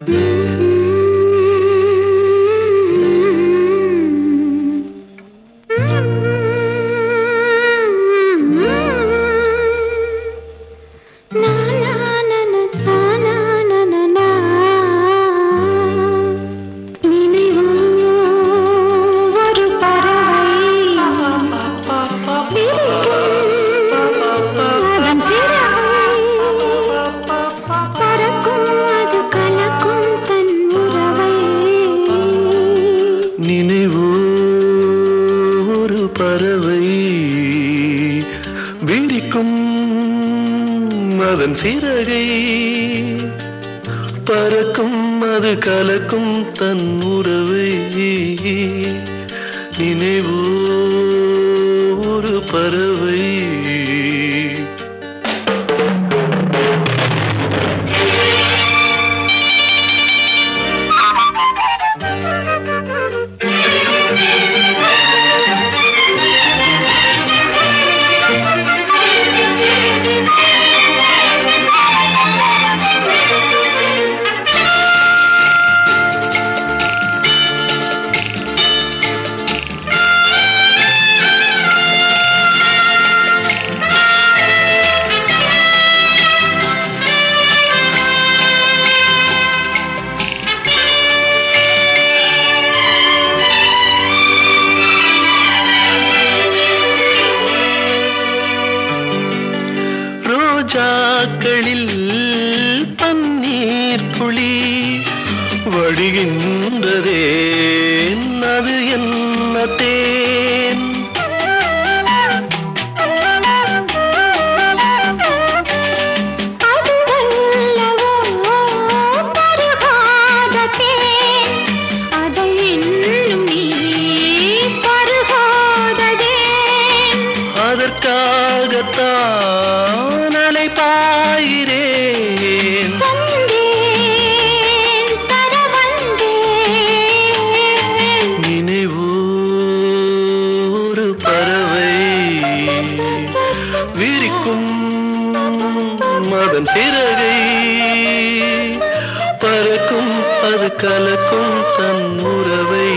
நினைவோ பறவை விரிக்கும் அதன் சிறகை பறக்கும் அது கலக்கும் தன் உறவை. நினைவோ ஒரு பறவை. வழிகின்றதே அது என்ன தே விரிக்கும் அதன் சிறகை. பறக்கும் அது கலக்கும் தன் உறவை.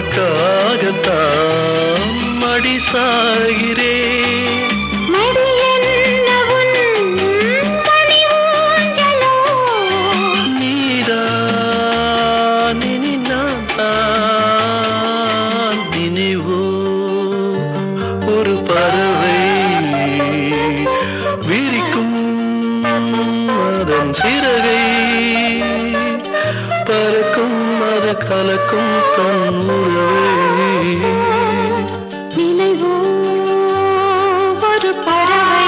உனக்காகத்தான் நினைவோ ஒரு பறவை. விரிக்கும் அதன் சிறகை காக்கும் தன்னுறவே நினைவோ ஒரு பறவை.